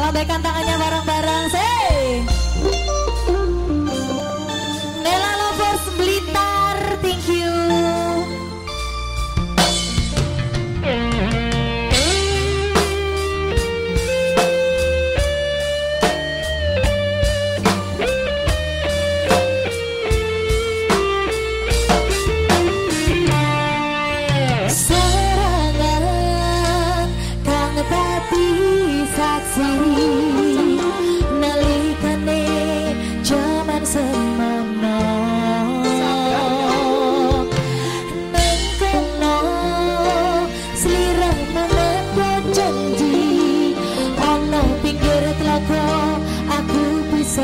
Lambaikan tangannya bareng-bareng. Say.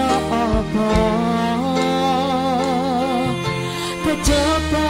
apa kecepatan